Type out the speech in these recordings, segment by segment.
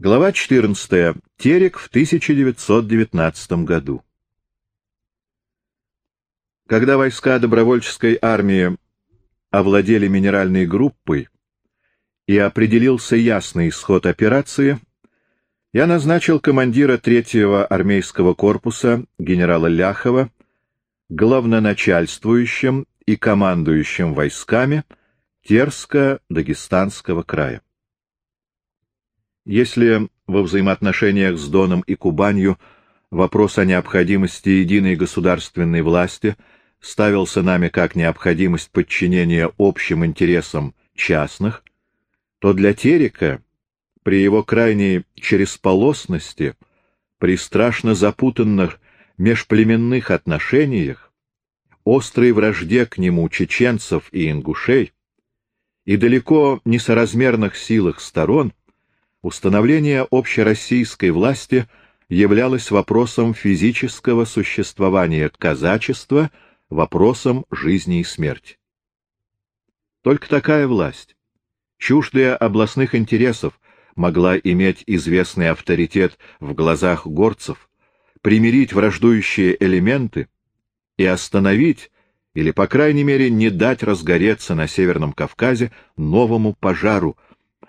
Глава 14. Терек в 1919 году. Когда войска добровольческой армии овладели минеральной группой и определился ясный исход операции, я назначил командира третьего армейского корпуса генерала Ляхова главноначальствующим и командующим войсками Терско-Дагестанского края. Если во взаимоотношениях с Доном и Кубанью вопрос о необходимости единой государственной власти ставился нами как необходимость подчинения общим интересам частных, то для Терека при его крайней чересполосности, при страшно запутанных межплеменных отношениях, острой вражде к нему чеченцев и ингушей и далеко несоразмерных силах сторон, установление общероссийской власти являлось вопросом физического существования казачества, вопросом жизни и смерти. Только такая власть, чуждая областных интересов, могла иметь известный авторитет в глазах горцев, примирить враждующие элементы и остановить или, по крайней мере, не дать разгореться на Северном Кавказе новому пожару,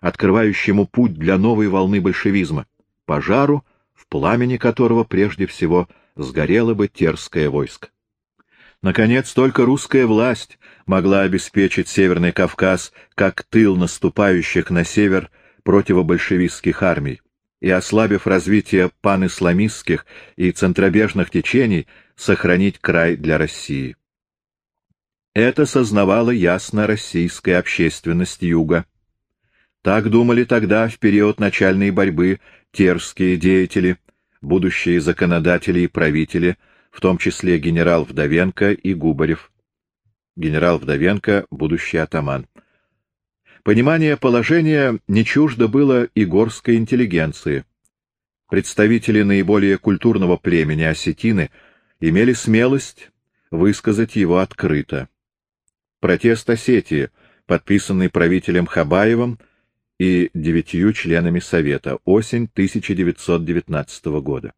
открывающему путь для новой волны большевизма, пожару, в пламени которого прежде всего сгорело бы терское войско. Наконец, только русская власть могла обеспечить Северный Кавказ как тыл наступающих на север противобольшевистских армий и, ослабив развитие панисламистских и центробежных течений, сохранить край для России. Это сознавала ясно российская общественность Юга. Так думали тогда, в период начальной борьбы, терские деятели, будущие законодатели и правители, в том числе генерал Вдовенко и Губарев. Генерал Вдовенко — будущий атаман. Понимание положения не чуждо было и горской интеллигенции. Представители наиболее культурного племени осетины имели смелость высказать его открыто. Протест Осетии, подписанный правителем Хабаевым, и девятью членами Совета. Осень 1919 года.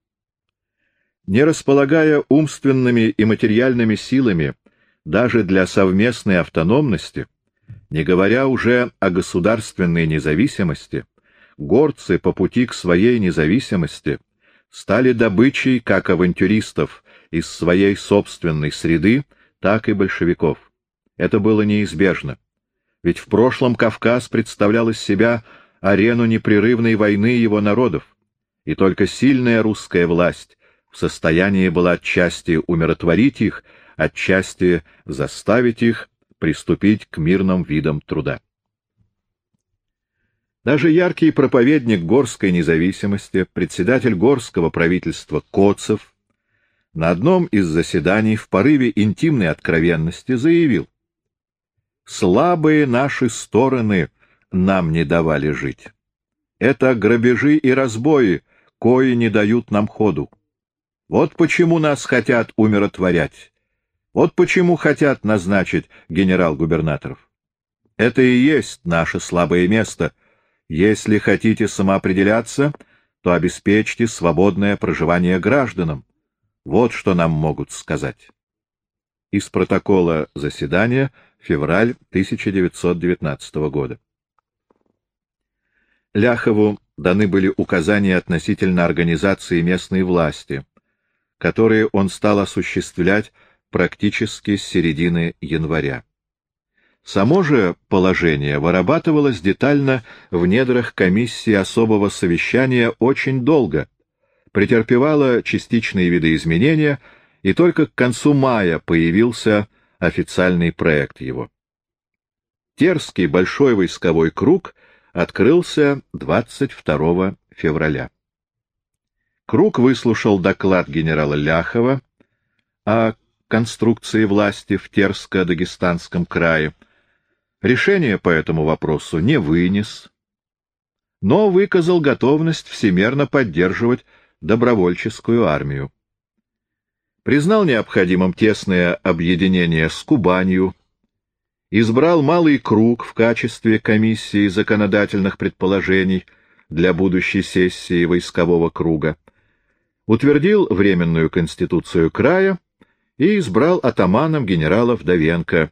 Не располагая умственными и материальными силами даже для совместной автономности, не говоря уже о государственной независимости, горцы по пути к своей независимости стали добычей как авантюристов из своей собственной среды, так и большевиков. Это было неизбежно ведь в прошлом Кавказ представлял из себя арену непрерывной войны его народов, и только сильная русская власть в состоянии была отчасти умиротворить их, отчасти заставить их приступить к мирным видам труда. Даже яркий проповедник горской независимости, председатель горского правительства Коцев, на одном из заседаний в порыве интимной откровенности заявил, Слабые наши стороны нам не давали жить. Это грабежи и разбои, кои не дают нам ходу. Вот почему нас хотят умиротворять. Вот почему хотят назначить генерал-губернаторов. Это и есть наше слабое место. Если хотите самоопределяться, то обеспечьте свободное проживание гражданам. Вот что нам могут сказать. Из протокола заседания февраль 1919 года. Ляхову даны были указания относительно организации местной власти, которые он стал осуществлять практически с середины января. Само же положение вырабатывалось детально в недрах комиссии особого совещания очень долго, претерпевало частичные видоизменения, и только к концу мая появился официальный проект его. Терский большой войсковой круг открылся 22 февраля. Круг выслушал доклад генерала Ляхова о конструкции власти в Терско-Дагестанском крае. Решение по этому вопросу не вынес, но выказал готовность всемерно поддерживать добровольческую армию признал необходимым тесное объединение с Кубанью, избрал малый круг в качестве комиссии законодательных предположений, для будущей сессии войскового круга, утвердил Временную конституцию края и избрал атаманом генерала Вдовенко,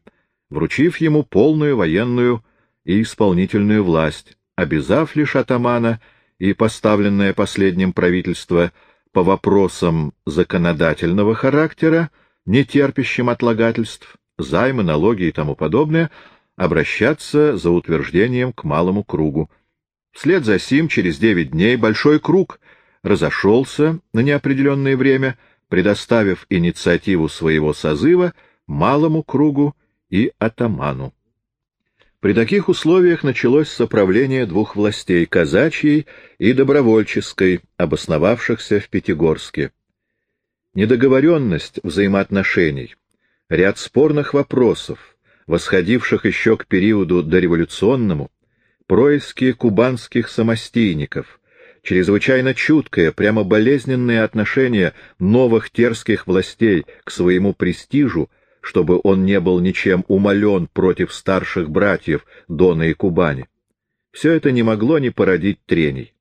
вручив ему полную военную и исполнительную власть, обязав лишь атамана и поставленное последним правительство по вопросам законодательного характера, не терпящим отлагательств, займы, налоги и тому подобное, обращаться за утверждением к малому кругу. Вслед за сим, через девять дней, большой круг разошелся на неопределенное время, предоставив инициативу своего созыва малому кругу и атаману. При таких условиях началось соправление двух властей — казачьей и добровольческой, обосновавшихся в Пятигорске. Недоговоренность взаимоотношений, ряд спорных вопросов, восходивших еще к периоду дореволюционному, происки кубанских самостийников, чрезвычайно чуткое, прямо болезненное отношение новых терских властей к своему престижу, чтобы он не был ничем умолен против старших братьев Дона и Кубани. Все это не могло не породить трений.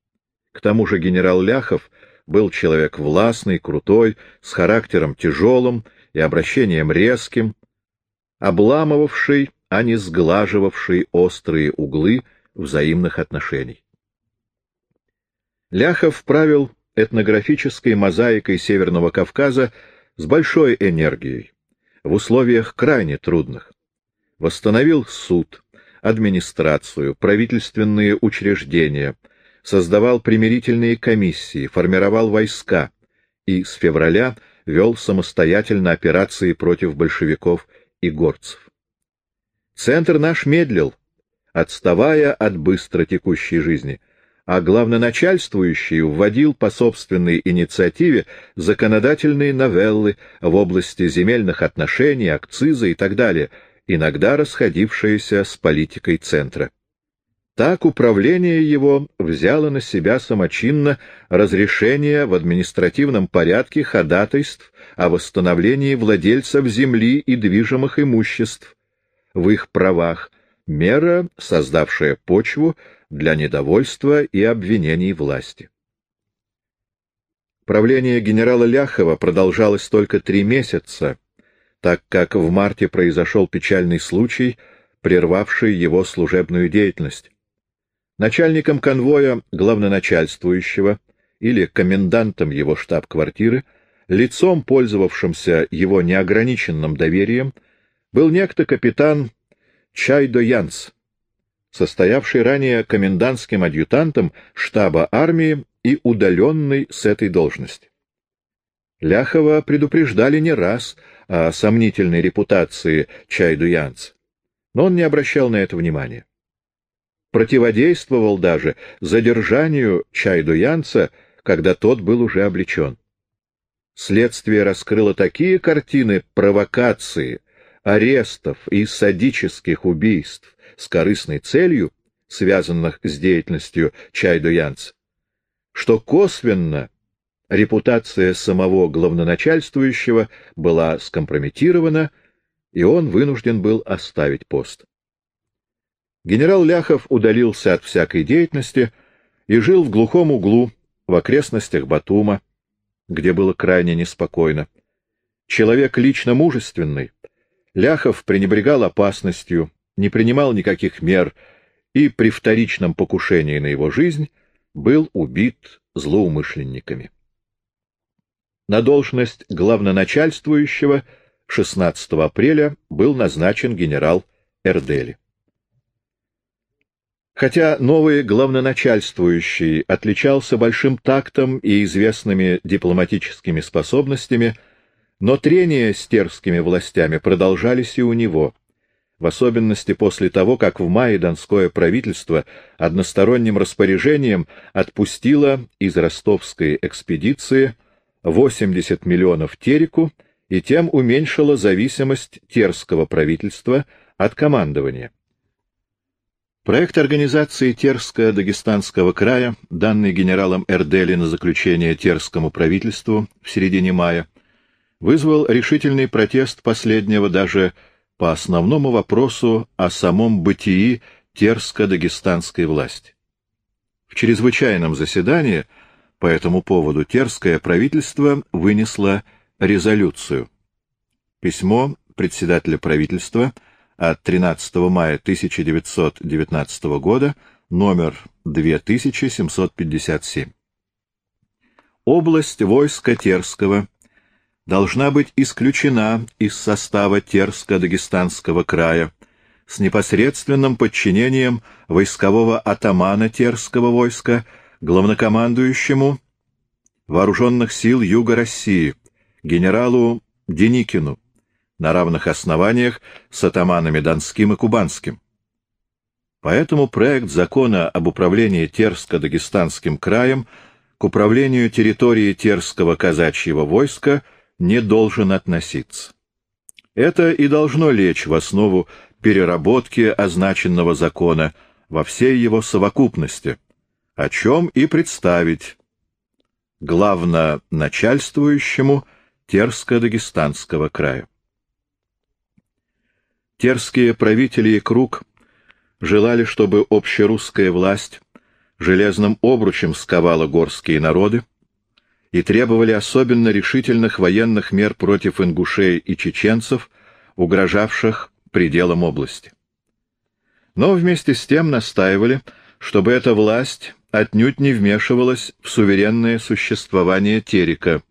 К тому же генерал Ляхов был человек властный, крутой, с характером тяжелым и обращением резким, обламывавший, а не сглаживавший острые углы взаимных отношений. Ляхов правил этнографической мозаикой Северного Кавказа с большой энергией, в условиях крайне трудных. Восстановил суд, администрацию, правительственные учреждения, создавал примирительные комиссии, формировал войска и с февраля вел самостоятельно операции против большевиков и горцев. Центр наш медлил, отставая от быстро текущей жизни, а главноначальствующий вводил по собственной инициативе законодательные новеллы в области земельных отношений, акциза и так далее, иногда расходившиеся с политикой центра. Так управление его взяло на себя самочинно разрешение в административном порядке ходатайств о восстановлении владельцев земли и движимых имуществ в их правах, мера, создавшая почву для недовольства и обвинений власти. Правление генерала Ляхова продолжалось только три месяца, так как в марте произошел печальный случай, прервавший его служебную деятельность. Начальником конвоя главноначальствующего или комендантом его штаб-квартиры, лицом, пользовавшимся его неограниченным доверием, был некто капитан Чайдо Янс, состоявший ранее комендантским адъютантом штаба армии и удаленный с этой должности. Ляхова предупреждали не раз о сомнительной репутации Чайду Янца, но он не обращал на это внимания противодействовал даже задержанию Чайду-Янца, когда тот был уже облечен. Следствие раскрыло такие картины провокации, арестов и садических убийств с корыстной целью, связанных с деятельностью Чайду-Янца, что косвенно репутация самого главноначальствующего была скомпрометирована, и он вынужден был оставить пост. Генерал Ляхов удалился от всякой деятельности и жил в глухом углу в окрестностях Батума, где было крайне неспокойно. Человек лично мужественный, Ляхов пренебрегал опасностью, не принимал никаких мер и при вторичном покушении на его жизнь был убит злоумышленниками. На должность главноначальствующего 16 апреля был назначен генерал Эрдели. Хотя новый главноначальствующий отличался большим тактом и известными дипломатическими способностями, но трения с терскими властями продолжались и у него, в особенности после того, как в мае Донское правительство односторонним распоряжением отпустило из ростовской экспедиции 80 миллионов тереку и тем уменьшило зависимость терского правительства от командования. Проект организации Терско-Дагестанского края, данный генералом Эрдели на заключение терскому правительству в середине мая, вызвал решительный протест последнего даже по основному вопросу о самом бытии Терско-Дагестанской власти. В чрезвычайном заседании по этому поводу Терское правительство вынесло резолюцию. Письмо председателя правительства от 13 мая 1919 года, номер 2757. Область войска Терского должна быть исключена из состава Терско-Дагестанского края с непосредственным подчинением войскового атамана Терского войска главнокомандующему вооруженных сил Юга России, генералу Деникину, на равных основаниях с атаманами Донским и Кубанским. Поэтому проект закона об управлении Терско-Дагестанским краем к управлению территории Терского казачьего войска не должен относиться. Это и должно лечь в основу переработки означенного закона во всей его совокупности, о чем и представить главноначальствующему Терско-Дагестанского края. Терские правители и круг желали, чтобы общерусская власть железным обручем сковала горские народы и требовали особенно решительных военных мер против ингушей и чеченцев, угрожавших пределам области. Но вместе с тем настаивали, чтобы эта власть отнюдь не вмешивалась в суверенное существование Терека,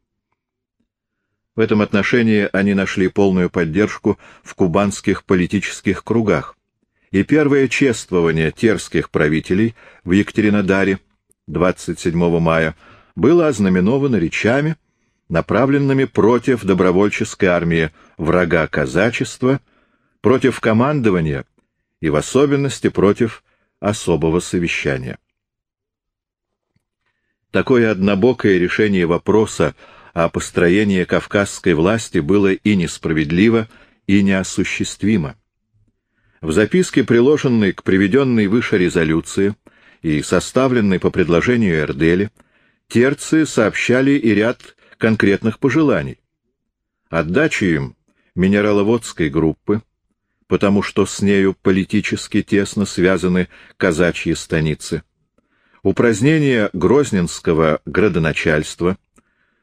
в этом отношении они нашли полную поддержку в кубанских политических кругах. И первое чествование терских правителей в Екатеринодаре 27 мая было ознаменовано речами, направленными против добровольческой армии врага казачества, против командования и в особенности против особого совещания. Такое однобокое решение вопроса а построение кавказской власти было и несправедливо, и неосуществимо. В записке, приложенной к приведенной выше резолюции и составленной по предложению Эрдели, терцы сообщали и ряд конкретных пожеланий. Отдачу им минераловодской группы, потому что с нею политически тесно связаны казачьи станицы, упразднение грозненского градоначальства,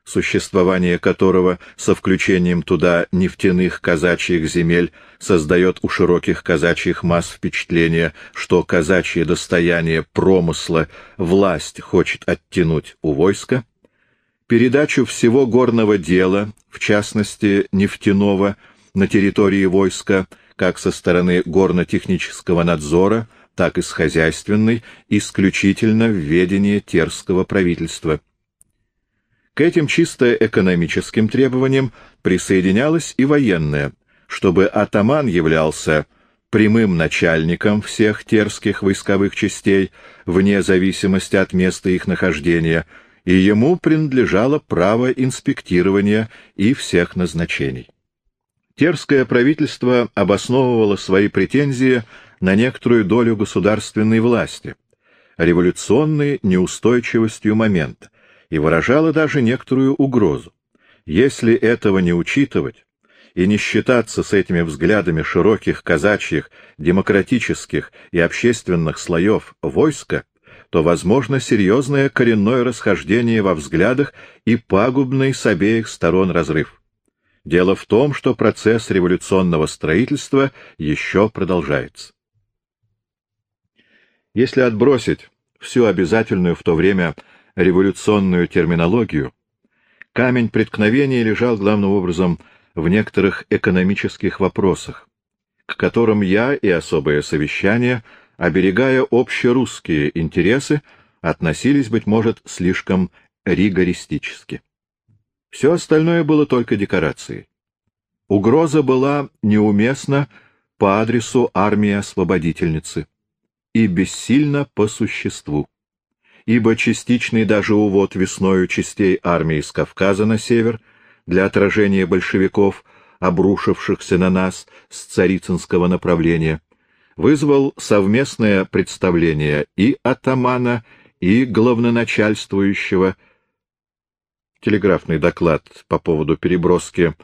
существование которого со включением туда нефтяных казачьих земель создает у широких казачьих масс впечатление, что казачье достояние промысла власть хочет оттянуть у войска, передачу всего горного дела, в частности нефтяного, на территории войска, как со стороны горно-технического надзора, так и с хозяйственной, исключительно в терского правительства – к этим чисто экономическим требованиям присоединялось и военное, чтобы атаман являлся прямым начальником всех терских войсковых частей, вне зависимости от места их нахождения, и ему принадлежало право инспектирования и всех назначений. Терское правительство обосновывало свои претензии на некоторую долю государственной власти, революционной неустойчивостью момента, и выражала даже некоторую угрозу. Если этого не учитывать и не считаться с этими взглядами широких казачьих, демократических и общественных слоев войска, то возможно серьезное коренное расхождение во взглядах и пагубный с обеих сторон разрыв. Дело в том, что процесс революционного строительства еще продолжается. Если отбросить всю обязательную в то время революционную терминологию, камень преткновения лежал главным образом в некоторых экономических вопросах, к которым я и особое совещание, оберегая общерусские интересы, относились, быть может, слишком ригористически. Все остальное было только декорацией. Угроза была неуместна по адресу армии-освободительницы и бессильна по существу ибо частичный даже увод весною частей армии с Кавказа на север для отражения большевиков, обрушившихся на нас с царицынского направления, вызвал совместное представление и атамана, и главноначальствующего. Телеграфный доклад по поводу переброски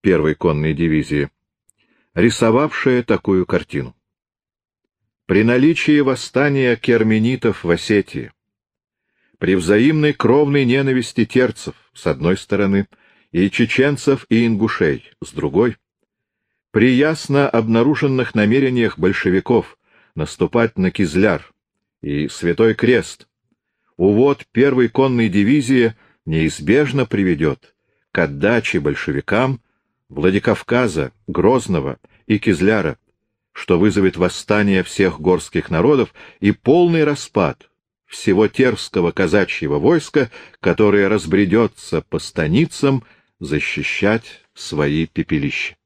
первой конной дивизии, рисовавшая такую картину. При наличии восстания керменитов в Осетии, при взаимной кровной ненависти терцев, с одной стороны, и чеченцев и ингушей, с другой, при ясно обнаруженных намерениях большевиков наступать на Кизляр и Святой Крест, увод первой конной дивизии неизбежно приведет к отдаче большевикам Владикавказа, Грозного и Кизляра, что вызовет восстание всех горских народов и полный распад всего терского казачьего войска, которое разбредется по станицам защищать свои пепелища.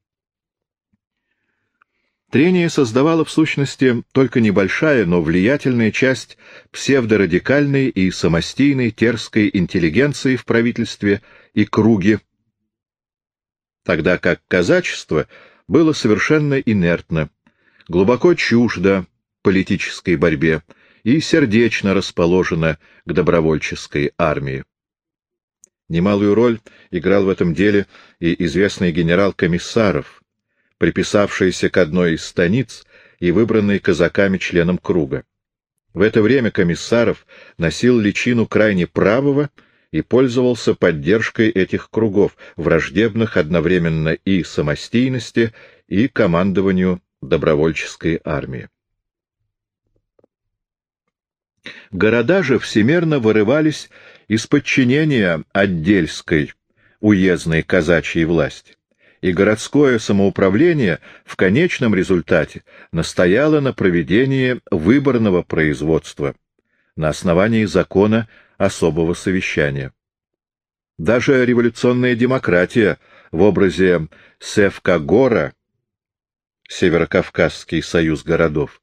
Трение создавало в сущности только небольшая, но влиятельная часть псевдорадикальной и самостийной терской интеллигенции в правительстве и круге, тогда как казачество было совершенно инертно, глубоко чуждо политической борьбе и сердечно расположено к добровольческой армии. Немалую роль играл в этом деле и известный генерал Комиссаров, приписавшийся к одной из станиц и выбранный казаками членом круга. В это время Комиссаров носил личину крайне правого и пользовался поддержкой этих кругов, враждебных одновременно и самостийности, и командованию добровольческой армии. Города же всемерно вырывались из подчинения отдельской уездной казачьей власти, и городское самоуправление в конечном результате настояло на проведении выборного производства на основании закона особого совещания. Даже революционная демократия в образе Севкагора Северокавказский союз городов,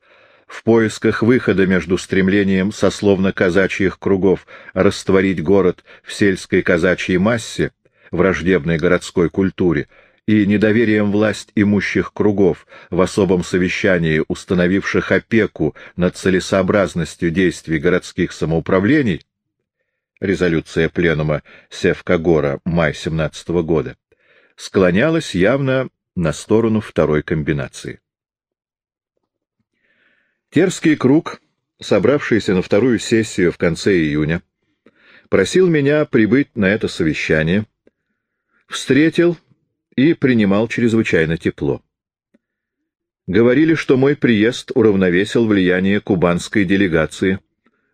в поисках выхода между стремлением сословно-казачьих кругов растворить город в сельской казачьей массе, враждебной городской культуре, и недоверием власть имущих кругов в особом совещании, установивших опеку над целесообразностью действий городских самоуправлений, резолюция пленума Севкагора, май 17 года, склонялась явно на сторону второй комбинации. Терский круг, собравшийся на вторую сессию в конце июня, просил меня прибыть на это совещание, встретил и принимал чрезвычайно тепло. Говорили, что мой приезд уравновесил влияние кубанской делегации,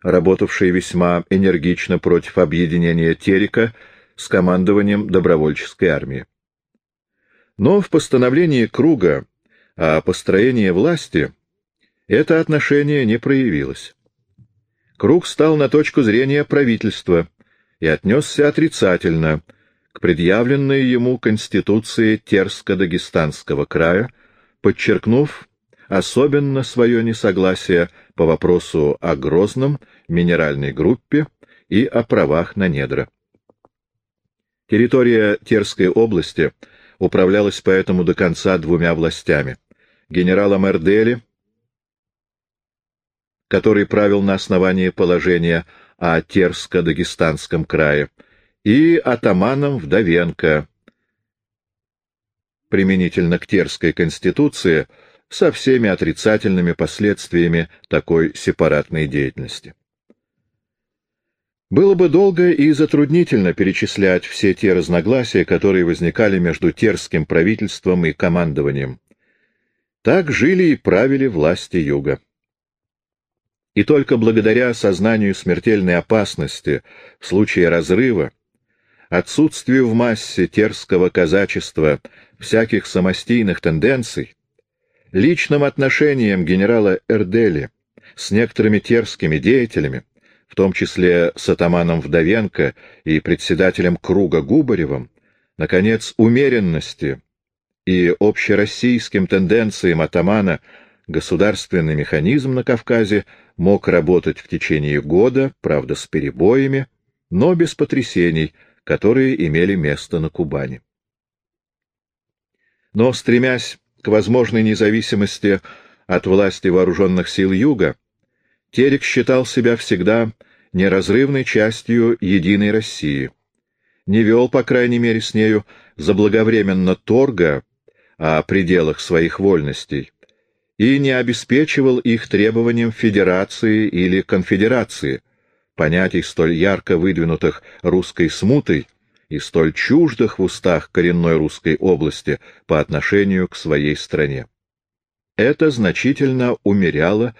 работавшей весьма энергично против объединения Терека с командованием добровольческой армии. Но в постановлении круга о построении власти это отношение не проявилось. Круг стал на точку зрения правительства и отнесся отрицательно к предъявленной ему Конституции Терско-Дагестанского края, подчеркнув особенно свое несогласие по вопросу о Грозном, минеральной группе и о правах на недра. Территория Терской области — управлялась поэтому до конца двумя властями — генералом Эрдели, который правил на основании положения о Терско-Дагестанском крае, и атаманом Вдовенко, применительно к Терской конституции, со всеми отрицательными последствиями такой сепаратной деятельности. Было бы долго и затруднительно перечислять все те разногласия, которые возникали между терским правительством и командованием. Так жили и правили власти Юга. И только благодаря сознанию смертельной опасности в случае разрыва, отсутствию в массе терского казачества всяких самостийных тенденций, личным отношениям генерала Эрдели с некоторыми терскими деятелями, в том числе с атаманом Вдовенко и председателем круга Губаревым, наконец, умеренности и общероссийским тенденциям атамана государственный механизм на Кавказе мог работать в течение года, правда, с перебоями, но без потрясений, которые имели место на Кубани. Но, стремясь к возможной независимости от власти вооруженных сил Юга, Терек считал себя всегда неразрывной частью единой России. Не вел, по крайней мере, с нею заблаговременно торга о пределах своих вольностей и не обеспечивал их требованиям федерации или конфедерации, понятий столь ярко выдвинутых русской смутой и столь чуждых в устах коренной русской области по отношению к своей стране. Это значительно умеряло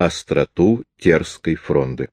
остроту Терской фронды.